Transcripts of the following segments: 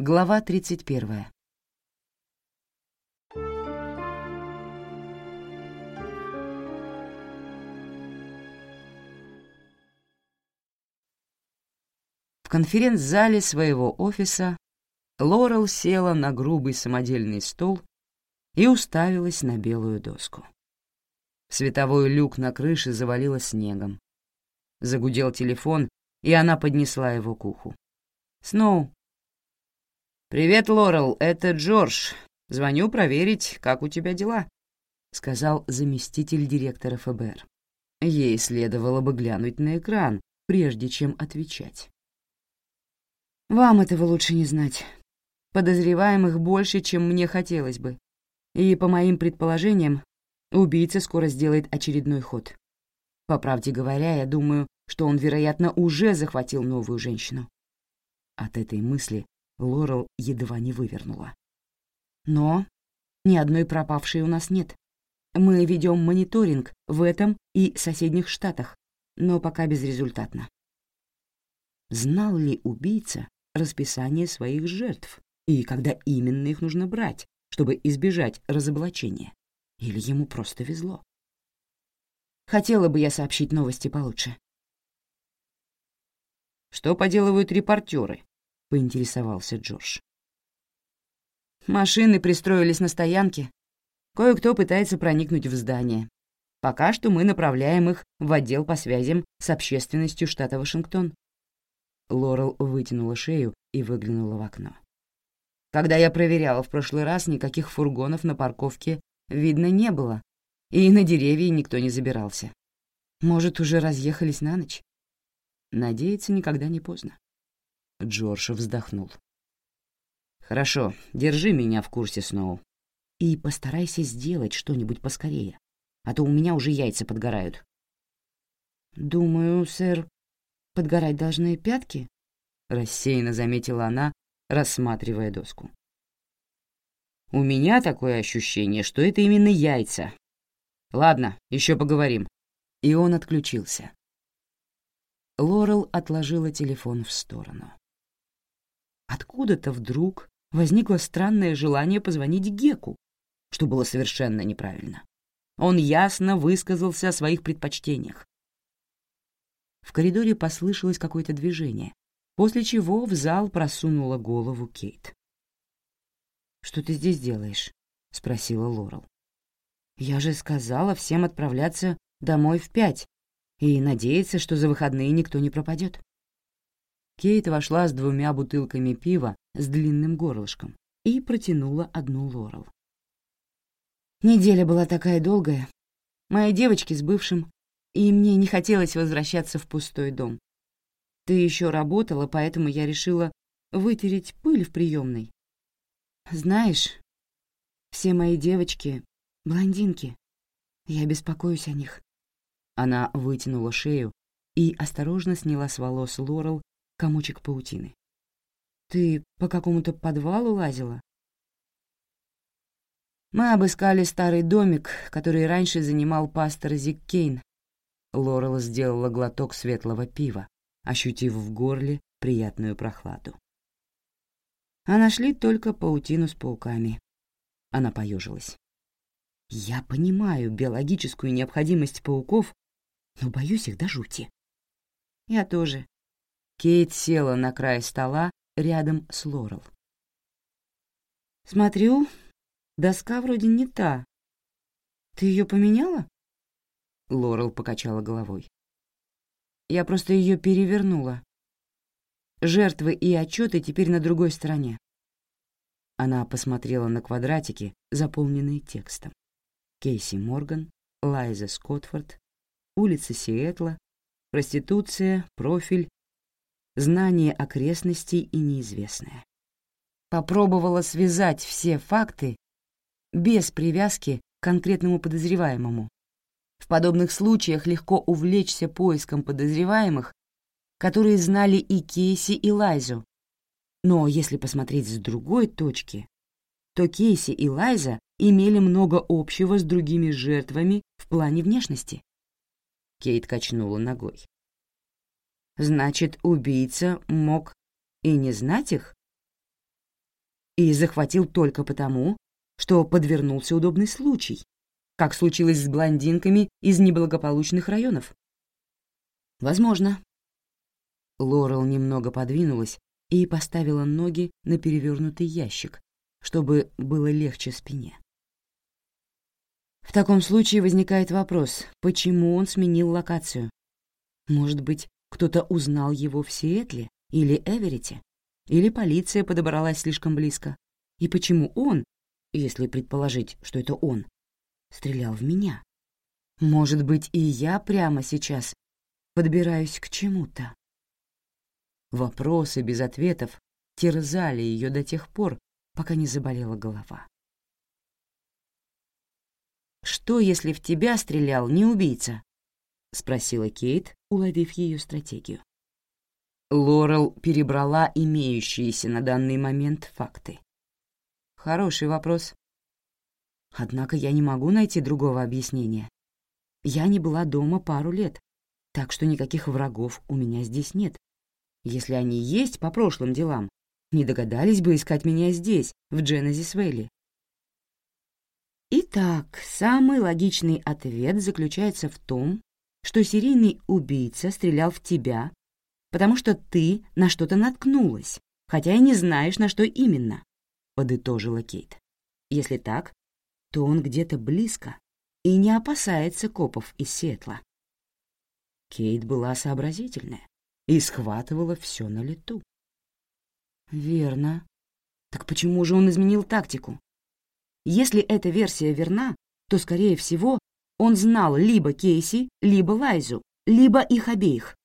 Глава 31. В конференц-зале своего офиса Лорел села на грубый самодельный стол и уставилась на белую доску. Световой люк на крыше завалило снегом. Загудел телефон, и она поднесла его к уху. «Сноу, «Привет, Лорел, это Джордж. Звоню проверить, как у тебя дела», — сказал заместитель директора ФБР. Ей следовало бы глянуть на экран, прежде чем отвечать. «Вам этого лучше не знать. Подозреваемых больше, чем мне хотелось бы. И, по моим предположениям, убийца скоро сделает очередной ход. По правде говоря, я думаю, что он, вероятно, уже захватил новую женщину». От этой мысли Лорел едва не вывернула. Но ни одной пропавшей у нас нет. Мы ведем мониторинг в этом и соседних штатах, но пока безрезультатно. Знал ли убийца расписание своих жертв и когда именно их нужно брать, чтобы избежать разоблачения? Или ему просто везло? Хотела бы я сообщить новости получше. Что поделывают репортеры? — поинтересовался Джордж. Машины пристроились на стоянке. Кое-кто пытается проникнуть в здание. Пока что мы направляем их в отдел по связям с общественностью штата Вашингтон. Лорел вытянула шею и выглянула в окно. Когда я проверяла в прошлый раз, никаких фургонов на парковке видно не было, и на деревья никто не забирался. Может, уже разъехались на ночь? Надеяться никогда не поздно. Джордж вздохнул. «Хорошо, держи меня в курсе, Сноу. И постарайся сделать что-нибудь поскорее, а то у меня уже яйца подгорают». «Думаю, сэр, подгорать должны пятки?» — рассеянно заметила она, рассматривая доску. «У меня такое ощущение, что это именно яйца. Ладно, еще поговорим». И он отключился. Лорел отложила телефон в сторону. Откуда-то вдруг возникло странное желание позвонить Геку, что было совершенно неправильно. Он ясно высказался о своих предпочтениях. В коридоре послышалось какое-то движение, после чего в зал просунула голову Кейт. «Что ты здесь делаешь?» — спросила Лорел. «Я же сказала всем отправляться домой в пять и надеяться, что за выходные никто не пропадет. Кейт вошла с двумя бутылками пива с длинным горлышком и протянула одну Лорел. Неделя была такая долгая. Мои девочки с бывшим, и мне не хотелось возвращаться в пустой дом. Ты еще работала, поэтому я решила вытереть пыль в приемной. Знаешь, все мои девочки — блондинки. Я беспокоюсь о них. Она вытянула шею и осторожно сняла с волос Лорел комочек паутины. «Ты по какому-то подвалу лазила?» «Мы обыскали старый домик, который раньше занимал пастор Зик Кейн». Лорел сделала глоток светлого пива, ощутив в горле приятную прохладу. А нашли только паутину с пауками. Она поежилась. «Я понимаю биологическую необходимость пауков, но боюсь их до жути». «Я тоже», Кейт села на край стола рядом с Лорел. «Смотрю, доска вроде не та. Ты ее поменяла?» Лорел покачала головой. «Я просто ее перевернула. Жертвы и отчеты теперь на другой стороне». Она посмотрела на квадратики, заполненные текстом. Кейси Морган, Лайза Скотфорд, улица Сиэтла, проституция, профиль, знание окрестностей и неизвестное. Попробовала связать все факты без привязки к конкретному подозреваемому. В подобных случаях легко увлечься поиском подозреваемых, которые знали и Кейси, и Лайзу. Но если посмотреть с другой точки, то Кейси и Лайза имели много общего с другими жертвами в плане внешности. Кейт качнула ногой. Значит, убийца мог и не знать их? и захватил только потому, что подвернулся удобный случай, как случилось с блондинками из неблагополучных районов? Возможно. Лорел немного подвинулась и поставила ноги на перевернутый ящик, чтобы было легче спине. В таком случае возникает вопрос, почему он сменил локацию? Может быть, кто-то узнал его в Сиэтле или Эверите? Или полиция подобралась слишком близко? И почему он, если предположить, что это он, стрелял в меня? Может быть, и я прямо сейчас подбираюсь к чему-то? Вопросы без ответов терзали ее до тех пор, пока не заболела голова. «Что, если в тебя стрелял не убийца?» — спросила Кейт, уловив ее стратегию. Лорел перебрала имеющиеся на данный момент факты. Хороший вопрос. Однако я не могу найти другого объяснения. Я не была дома пару лет, так что никаких врагов у меня здесь нет. Если они есть по прошлым делам, не догадались бы искать меня здесь, в Дженезис-Вэлли. Итак, самый логичный ответ заключается в том, что серийный убийца стрелял в тебя, потому что ты на что-то наткнулась, хотя и не знаешь, на что именно, — подытожила Кейт. Если так, то он где-то близко и не опасается копов из Сетла. Кейт была сообразительная и схватывала все на лету. Верно. Так почему же он изменил тактику? Если эта версия верна, то, скорее всего, он знал либо Кейси, либо Лайзу, либо их обеих.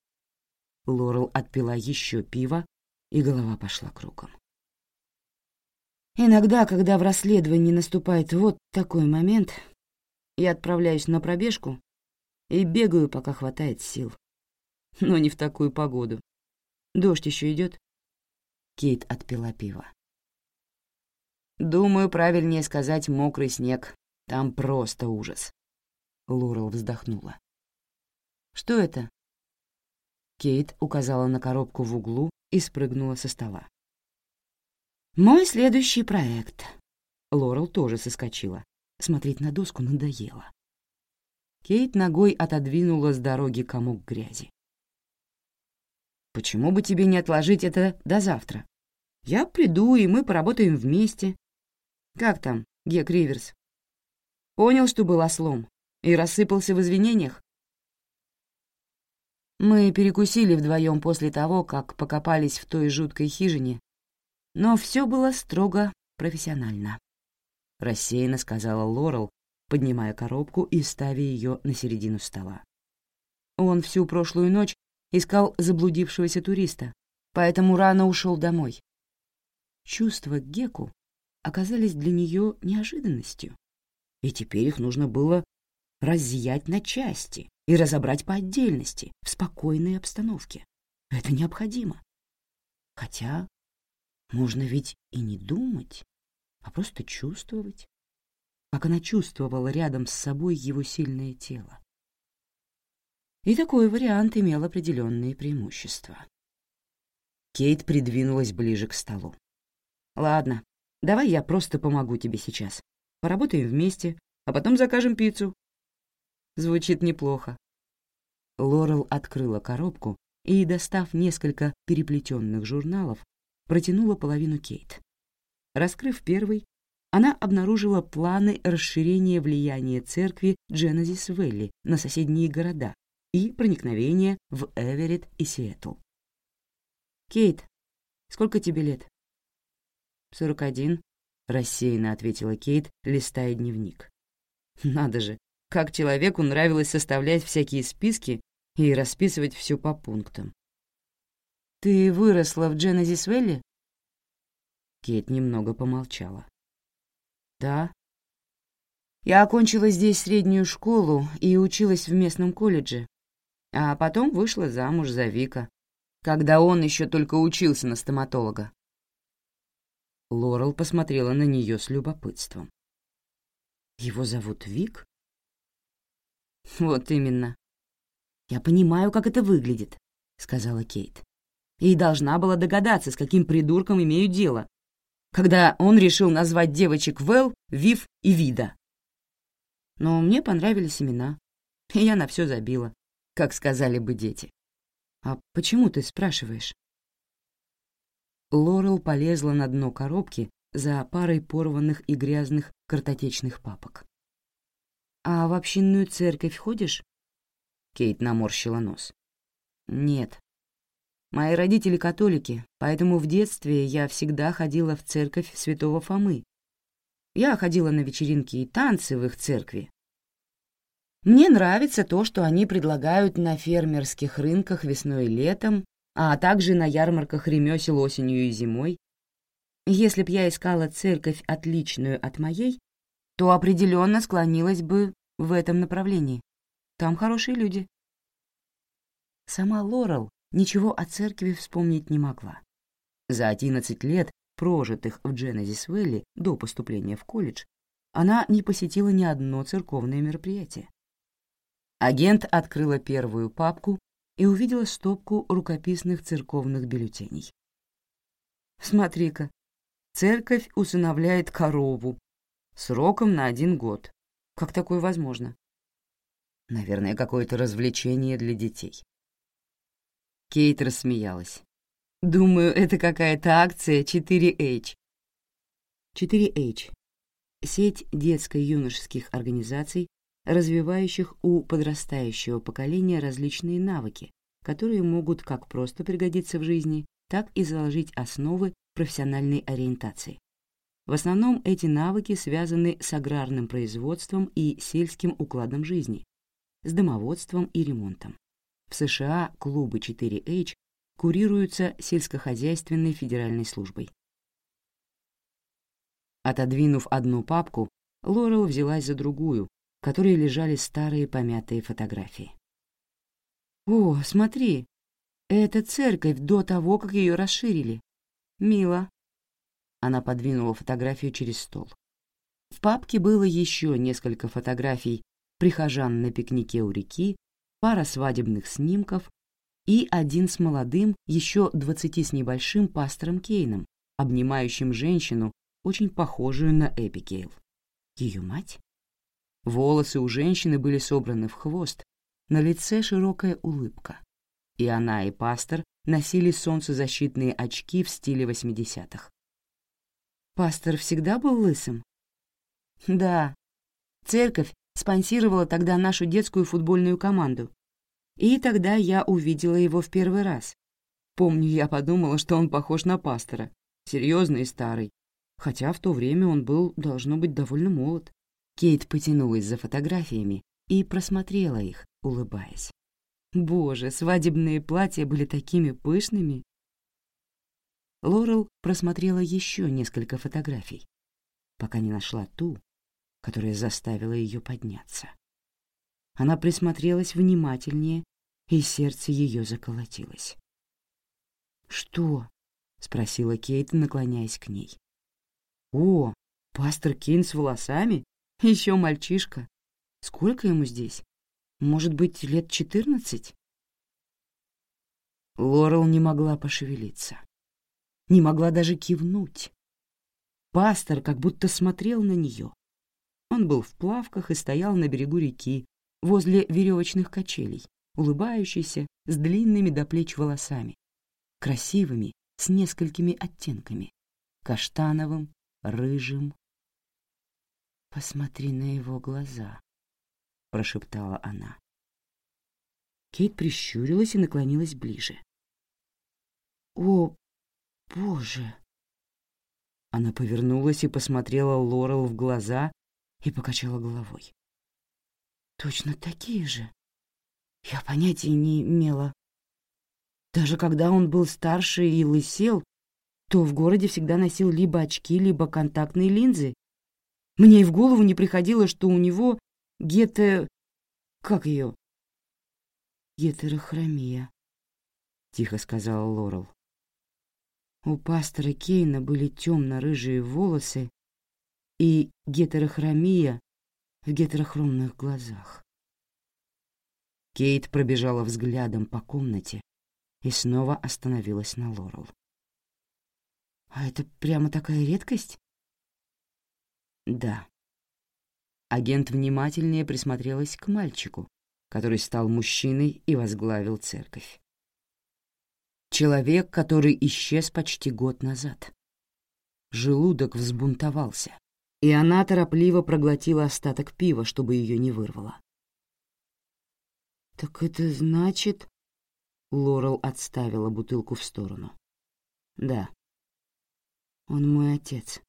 Лорел отпила еще пиво, и голова пошла кругом. Иногда, когда в расследовании наступает вот такой момент, я отправляюсь на пробежку и бегаю, пока хватает сил. Но не в такую погоду. Дождь еще идет. Кейт отпила пиво. Думаю, правильнее сказать мокрый снег. Там просто ужас. Лорел вздохнула. Что это? Кейт указала на коробку в углу и спрыгнула со стола. «Мой следующий проект». Лорел тоже соскочила. Смотреть на доску надоело. Кейт ногой отодвинула с дороги комок грязи. «Почему бы тебе не отложить это до завтра? Я приду, и мы поработаем вместе. Как там, Гек Риверс? Понял, что был ослом, и рассыпался в извинениях? Мы перекусили вдвоем после того, как покопались в той жуткой хижине но все было строго профессионально. Рассеянно сказала Лорел, поднимая коробку и ставя ее на середину стола. Он всю прошлую ночь искал заблудившегося туриста, поэтому рано ушел домой. Чувства Геку оказались для нее неожиданностью, и теперь их нужно было разъять на части и разобрать по отдельности, в спокойной обстановке. Это необходимо. Хотя можно ведь и не думать, а просто чувствовать, как она чувствовала рядом с собой его сильное тело. И такой вариант имел определенные преимущества. Кейт придвинулась ближе к столу. «Ладно, давай я просто помогу тебе сейчас. Поработаем вместе, а потом закажем пиццу». Звучит неплохо. Лорел открыла коробку и, достав несколько переплетенных журналов, протянула половину Кейт. Раскрыв первый, она обнаружила планы расширения влияния церкви Дженезис Вэлли на соседние города и проникновения в Эверетт и Сиэтл. «Кейт, сколько тебе лет?» «Сорок один», — рассеянно ответила Кейт, листая дневник. «Надо же, как человеку нравилось составлять всякие списки и расписывать все по пунктам. «Ты выросла в Дженезис-Вэлли?» Кейт немного помолчала. «Да. Я окончила здесь среднюю школу и училась в местном колледже, а потом вышла замуж за Вика, когда он еще только учился на стоматолога». Лорел посмотрела на нее с любопытством. «Его зовут Вик?» «Вот именно. Я понимаю, как это выглядит», — сказала Кейт и должна была догадаться, с каким придурком имею дело. когда он решил назвать девочек Вэл, Вив и Вида. Но мне понравились имена, и я на все забила, как сказали бы дети. «А почему ты спрашиваешь?» Лорел полезла на дно коробки за парой порванных и грязных картотечных папок. «А в общинную церковь ходишь?» Кейт наморщила нос. «Нет. Мои родители католики, поэтому в детстве я всегда ходила в церковь святого Фомы. Я ходила на вечеринки и танцы в их церкви. Мне нравится то, что они предлагают на фермерских рынках весной и летом, а также на ярмарках ремесел осенью и зимой. Если б я искала церковь отличную от моей, то определенно склонилась бы в этом направлении. Там хорошие люди. Сама Лорел ничего о церкви вспомнить не могла. За 11 лет, прожитых в Дженезис-Вэлли до поступления в колледж, она не посетила ни одно церковное мероприятие. Агент открыла первую папку и увидела стопку рукописных церковных бюллетеней. «Смотри-ка, церковь усыновляет корову. Сроком на один год. Как такое возможно?» «Наверное, какое-то развлечение для детей». Кейт рассмеялась. «Думаю, это какая-то акция 4H». 4H — сеть детско-юношеских организаций, развивающих у подрастающего поколения различные навыки, которые могут как просто пригодиться в жизни, так и заложить основы профессиональной ориентации. В основном эти навыки связаны с аграрным производством и сельским укладом жизни, с домоводством и ремонтом. В США клубы 4H курируются сельскохозяйственной федеральной службой. Отодвинув одну папку, Лорел взялась за другую, в которой лежали старые помятые фотографии. «О, смотри, это церковь до того, как ее расширили. Мило». Она подвинула фотографию через стол. В папке было еще несколько фотографий прихожан на пикнике у реки пара свадебных снимков и один с молодым, еще двадцати с небольшим пастором Кейном, обнимающим женщину, очень похожую на Эбигейл. Ее мать? Волосы у женщины были собраны в хвост, на лице широкая улыбка. И она, и пастор носили солнцезащитные очки в стиле восьмидесятых. Пастор всегда был лысым? Да. Церковь спонсировала тогда нашу детскую футбольную команду. И тогда я увидела его в первый раз. Помню, я подумала, что он похож на пастора, серьезный и старый, хотя в то время он был, должно быть, довольно молод. Кейт потянулась за фотографиями и просмотрела их, улыбаясь. Боже, свадебные платья были такими пышными. Лорел просмотрела еще несколько фотографий, пока не нашла ту, которая заставила ее подняться. Она присмотрелась внимательнее, и сердце ее заколотилось. «Что?» — спросила Кейт, наклоняясь к ней. «О, пастор Кейн с волосами? Еще мальчишка. Сколько ему здесь? Может быть, лет четырнадцать?» Лорел не могла пошевелиться. Не могла даже кивнуть. Пастор как будто смотрел на нее, он был в плавках и стоял на берегу реки, возле веревочных качелей, улыбающийся, с длинными до плеч волосами, красивыми, с несколькими оттенками, каштановым, рыжим. «Посмотри на его глаза», — прошептала она. Кейт прищурилась и наклонилась ближе. «О, боже!» Она повернулась и посмотрела Лорел в глаза, и покачала головой. «Точно такие же. Я понятия не имела. Даже когда он был старше и лысел, то в городе всегда носил либо очки, либо контактные линзы. Мне и в голову не приходило, что у него гете... Как ее? Гетерохромия, — тихо сказала Лорел. У пастора Кейна были темно-рыжие волосы и гетерохромия в гетерохромных глазах. Кейт пробежала взглядом по комнате и снова остановилась на Лорел. А это прямо такая редкость? Да. Агент внимательнее присмотрелась к мальчику, который стал мужчиной и возглавил церковь. Человек, который исчез почти год назад. Желудок взбунтовался, и она торопливо проглотила остаток пива, чтобы ее не вырвало. «Так это значит...» Лорел отставила бутылку в сторону. «Да, он мой отец».